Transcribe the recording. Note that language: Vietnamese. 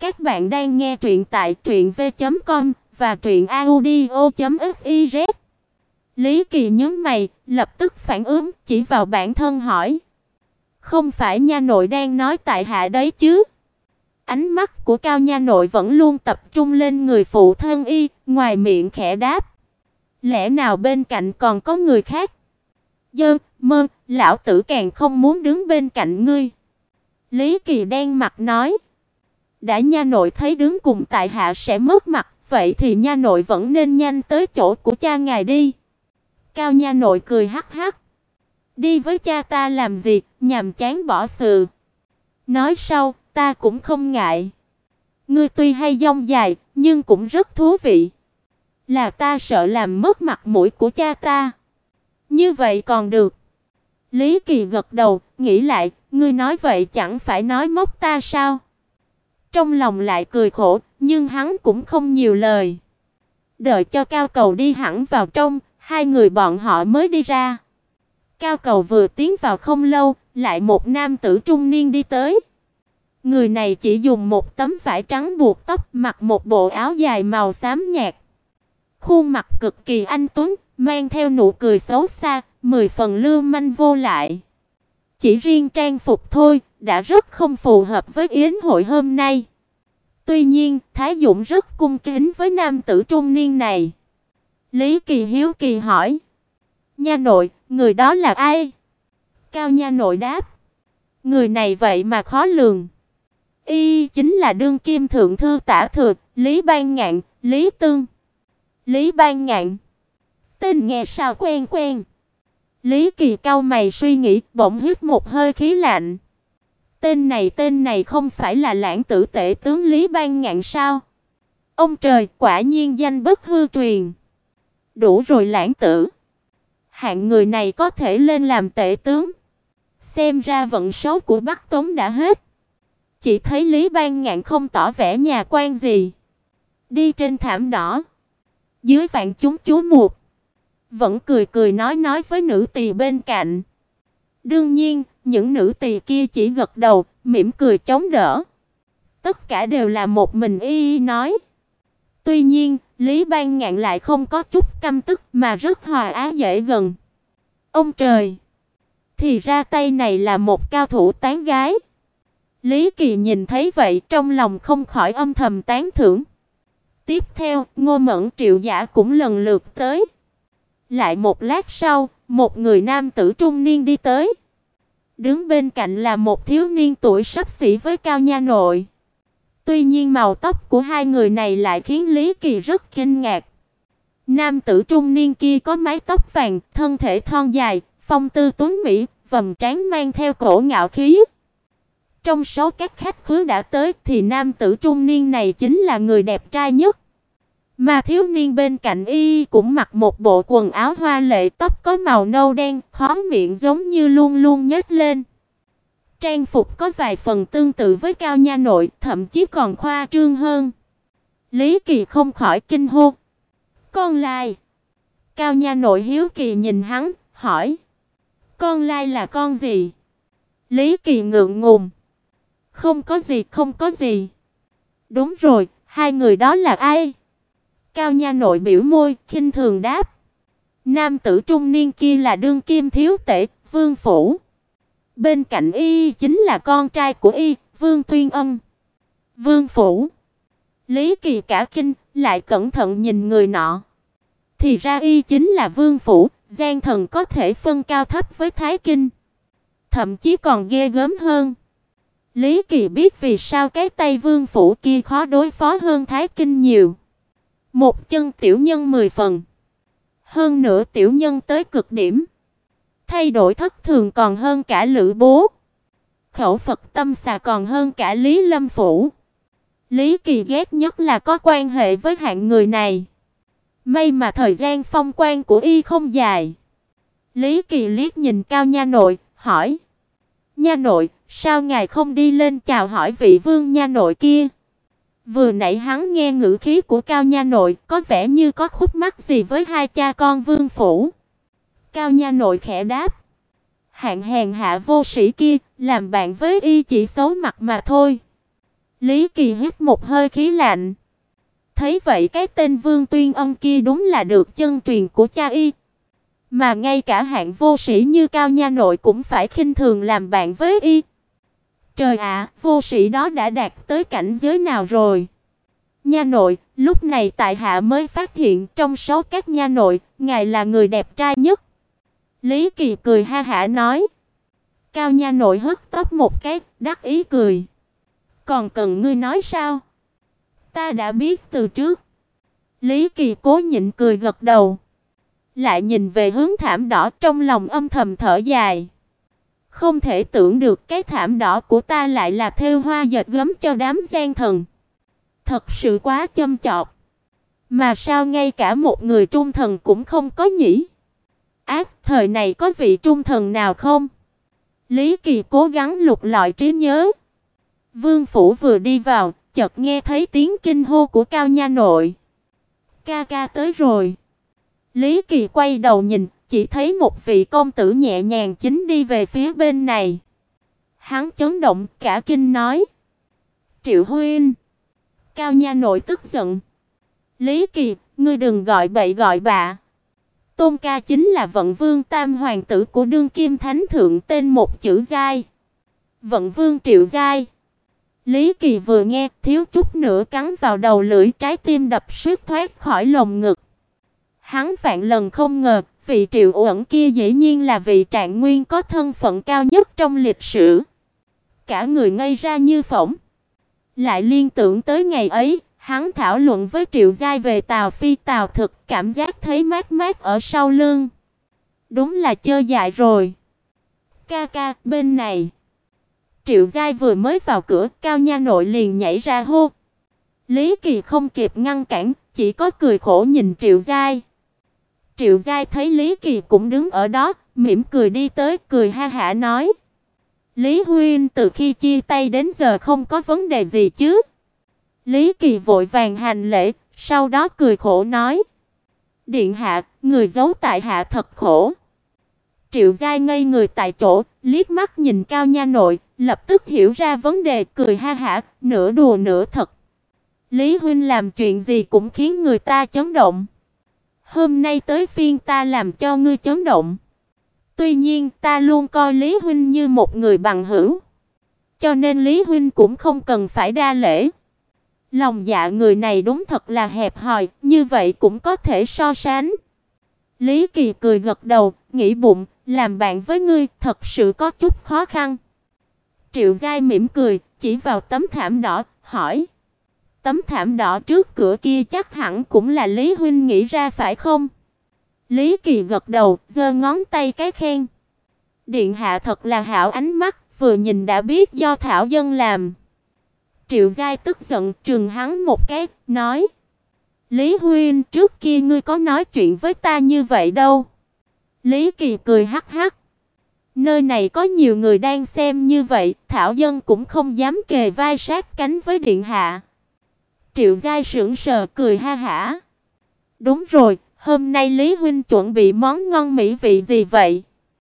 Các bạn đang nghe truyện tại truyệnv.com và truyệnaudio.fiz. Lý Kỳ nhướng mày, lập tức phản ứng, chỉ vào bản thân hỏi: "Không phải nha nội đang nói tại hạ đấy chứ?" Ánh mắt của Cao nha nội vẫn luôn tập trung lên người phụ thân y, ngoài miệng khẽ đáp: "Lẽ nào bên cạnh còn có người khác?" "Dơ, mơ, lão tử càng không muốn đứng bên cạnh ngươi." Lý Kỳ đen mặt nói: đã nha nội thấy đứng cùng tại hạ sẽ mất mặt, vậy thì nha nội vẫn nên nhanh tới chỗ của cha ngài đi. Cao nha nội cười hắc hắc. Đi với cha ta làm gì, nhàm chán bỏ sự. Nói sau, ta cũng không ngại. Ngươi tuy hay dông dài, nhưng cũng rất thú vị. Là ta sợ làm mất mặt mũi của cha ta. Như vậy còn được. Lý Kỳ gật đầu, nghĩ lại, ngươi nói vậy chẳng phải nói móc ta sao? Trong lòng lại cười khổ, nhưng hắn cũng không nhiều lời. Đợi cho Cao Cầu đi hẳn vào trong, hai người bọn họ mới đi ra. Cao Cầu vừa tiến vào không lâu, lại một nam tử trung niên đi tới. Người này chỉ dùng một tấm vải trắng buộc tóc, mặc một bộ áo dài màu xám nhạt. Khuôn mặt cực kỳ anh tuấn, mang theo nụ cười xấu xa, mười phần lưu manh vô lại. Chỉ riêng trang phục thôi, đã rất không phù hợp với yến hội hôm nay. Tuy nhiên, Thái Dũng rất cung kính với nam tử trung niên này. Lý Kỳ hiếu kỳ hỏi: "Nha nội, người đó là ai?" Cao nha nội đáp: "Người này vậy mà khó lường. Y chính là đương kim thượng thư tả thừa, Lý Ban Ngạn, Lý Tương." Lý Ban Ngạn. Tên nghe sao quen quen. Lý Kỳ cau mày suy nghĩ, bỗng hít một hơi khí lạnh. Tên này tên này không phải là lãng tử tể tướng Lý Ban Ngạn sao? Ông trời, quả nhiên danh bất hư truyền. Đủ rồi lãng tử. Hạng người này có thể lên làm tể tướng. Xem ra vận số của Bắc Tống đã hết. Chỉ thấy Lý Ban Ngạn không tỏ vẻ nhà quan gì. Đi trên thảm đỏ. Dưới vạn chúng chú mục. Vẫn cười cười nói nói với nữ tỳ bên cạnh. Đương nhiên, những nữ tỳ kia chỉ gật đầu, mỉm cười chống đỡ. Tất cả đều là một mình y y nói. Tuy nhiên, Lý Ban Ngạn lại không có chút căm tức mà rất hòa ái dễ gần. Ông trời, thì ra tay này là một cao thủ tán gái. Lý Kỳ nhìn thấy vậy, trong lòng không khỏi âm thầm tán thưởng. Tiếp theo, Ngô Mẫn Triệu Giả cũng lần lượt tới. Lại một lát sau, một người nam tử trung niên đi tới. Đứng bên cạnh là một thiếu niên tuổi sắp xỉ với Cao Nha Nội. Tuy nhiên màu tóc của hai người này lại khiến Lý Kỳ rất kinh ngạc. Nam tử trung niên kia có mái tóc vàng, thân thể thon dài, phong tư tuấn mỹ, vầng trán mang theo cổ ngạo khí. Trong số các khách khứa đã tới thì nam tử trung niên này chính là người đẹp trai nhất. Mà thiếu niên bên cạnh y cũng mặc một bộ quần áo hoa lệ, tóc có màu nâu đen, khóe miệng giống như luôn luôn nhếch lên. Trang phục có vài phần tương tự với Cao Nha nội, thậm chí còn khoa trương hơn. Lý Kỳ không khỏi kinh hô. "Con lai?" Cao Nha nội hiếu kỳ nhìn hắn, hỏi: "Con lai là con gì?" Lý Kỳ ngượng ngùng: "Không có gì, không có gì." "Đúng rồi, hai người đó là ai?" Cao nha nội biểu môi, khinh thường đáp. Nam tử trung niên kia là đương kim thiếu tể, Vương phủ. Bên cạnh y chính là con trai của y, Vương Tuyên Ân. Vương phủ. Lý Kỳ cả kinh, lại cẩn thận nhìn người nọ. Thì ra y chính là Vương phủ, gian thần có thể phân cao thấp với Thái Kinh. Thậm chí còn ghê gớm hơn. Lý Kỳ biết vì sao cái tay Vương phủ kia khó đối phó hơn Thái Kinh nhiều. Một chân tiểu nhân 10 phần. Hơn nữa tiểu nhân tới cực điểm. Thay đổi thất thường còn hơn cả Lữ Bố. Khẩu Phật tâm xà còn hơn cả Lý Lâm phủ. Lý Kỳ ghét nhất là có quan hệ với hạng người này. May mà thời gian phong quan của y không dài. Lý Kỳ liếc nhìn Cao nha nội, hỏi: "Nha nội, sao ngài không đi lên chào hỏi vị vương nha nội kia?" Vừa nãy hắn nghe ngữ khí của Cao nha nội, có vẻ như có khúc mắc gì với hai cha con Vương phủ. Cao nha nội khẽ đáp: "Hạng hèn hạ vô sĩ kia, làm bạn với y chỉ xấu mặt mà thôi." Lý Kỳ hít một hơi khí lạnh. Thấy vậy cái tên Vương Tuyên Ân kia đúng là được chân truyền của cha y. Mà ngay cả hạng vô sĩ như Cao Nha Nội cũng phải khinh thường làm bạn với y. Trời ạ, vô sĩ đó đã đạt tới cảnh giới nào rồi? Nha nội, lúc này tại hạ mới phát hiện trong số các nha nội, ngài là người đẹp trai nhất. Lý Kỳ cười ha hả nói. Cao nha nội hất tóc một cái, đắc ý cười. Còn cần ngươi nói sao? Ta đã biết từ trước. Lý Kỳ cố nhịn cười gật đầu. Lại nhìn về hướng thảm đỏ trong lòng âm thầm thở dài. Không thể tưởng được cái thảm đỏ của ta lại là thêu hoa dệt gấm cho đám gian thần. Thật sự quá châm chọc. Mà sao ngay cả một người trung thần cũng không có nhỉ? Ác, thời này có vị trung thần nào không? Lý Kỳ cố gắng lục lọi trí nhớ. Vương phủ vừa đi vào, chợt nghe thấy tiếng kinh hô của Cao Nha nội. "Ca ca tới rồi." Lý Kỳ quay đầu nhìn, chỉ thấy một vị công tử nhẹ nhàng chính đi về phía bên này. Hắn chấn động, cả kinh nói: "Triệu huynh." Cao Nha nội tức giận. "Lý Kỳ, ngươi đừng gọi bậy gọi bạ." Tôn ca chính là Vận Vương Tam hoàng tử của đương kim thánh thượng tên một chữ giai. Vận Vương Triệu giai. Lý Kỳ vừa nghe, thiếu chút nữa cắn vào đầu lưỡi, trái tim đập suýt thoát khỏi lồng ngực. Hắn vạn lần không ngờ, vị Triệu Uẩn kia dĩ nhiên là vị trạng nguyên có thân phận cao nhất trong lịch sử. Cả người ngây ra như phỏng. Lại liên tưởng tới ngày ấy, hắn thảo luận với Triệu Giai về Tào Phi Tào Thực, cảm giác thấy mát mát ở sau lưng. Đúng là chơi dại rồi. Ca ca, bên này. Triệu Giai vừa mới vào cửa, Cao Nha nội liền nhảy ra hô. Lý Kỳ không kịp ngăn cản, chỉ có cười khổ nhìn Triệu Giai. Triệu Giai thấy Lý Kỳ cũng đứng ở đó, mỉm cười đi tới, cười ha hả nói: "Lý huynh từ khi chia tay đến giờ không có vấn đề gì chứ?" Lý Kỳ vội vàng hành lễ, sau đó cười khổ nói: "Điện hạ, người giấu tại hạ thật khổ." Triệu Giai ngây người tại chỗ, liếc mắt nhìn Cao Nha nội, lập tức hiểu ra vấn đề, cười ha hả, nửa đùa nửa thật. Lý huynh làm chuyện gì cũng khiến người ta chấn động. Hôm nay tới phiên ta làm cho ngươi chấn động. Tuy nhiên, ta luôn coi Lý huynh như một người bằng hữu, cho nên Lý huynh cũng không cần phải đa lễ. Lòng dạ người này đúng thật là hẹp hòi, như vậy cũng có thể so sánh. Lý Kỳ cười gật đầu, nghĩ bụng, làm bạn với ngươi thật sự có chút khó khăn. Triệu Gai mỉm cười, chỉ vào tấm thảm đỏ, hỏi: "Tấm thảm đỏ trước cửa kia chắc hẳn cũng là Lý huynh nghĩ ra phải không?" Lý Kỳ gật đầu, giơ ngón tay cái khen. Điện hạ thật là hảo ánh mắt, vừa nhìn đã biết do thảo dân làm. Triệu Giai tức giận trừng hắn một cái, nói: "Lý huynh, trước kia ngươi có nói chuyện với ta như vậy đâu?" Lý Kỳ cười hắc hắc. Nơi này có nhiều người đang xem như vậy, thảo dân cũng không dám kề vai sát cánh với điện hạ. Triệu Giai sững sờ cười ha hả. Đúng rồi, hôm nay Lý huynh chuẩn bị món ngon mỹ vị gì vậy?